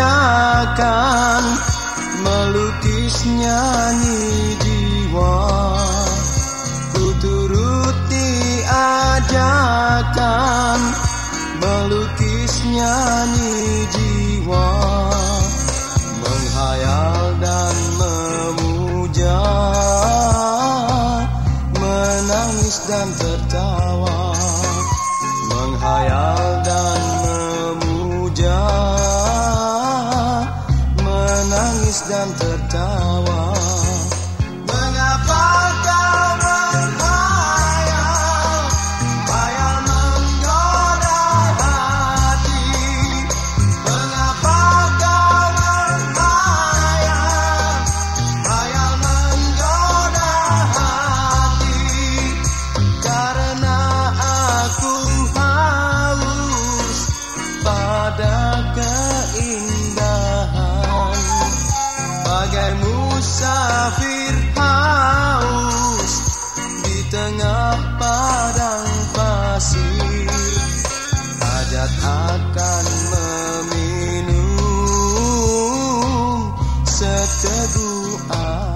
ajakan melukis nyanyi jiwa. Ku turuti ajakan melukis nyanyi jiwa. Menghayal dan memuja menangis dan tertawa. Menghayal dan tertawa akan meminum seteguh air